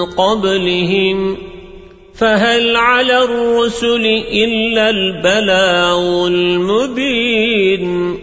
قبلهم فهل على الرسل إلا البلاغ المبين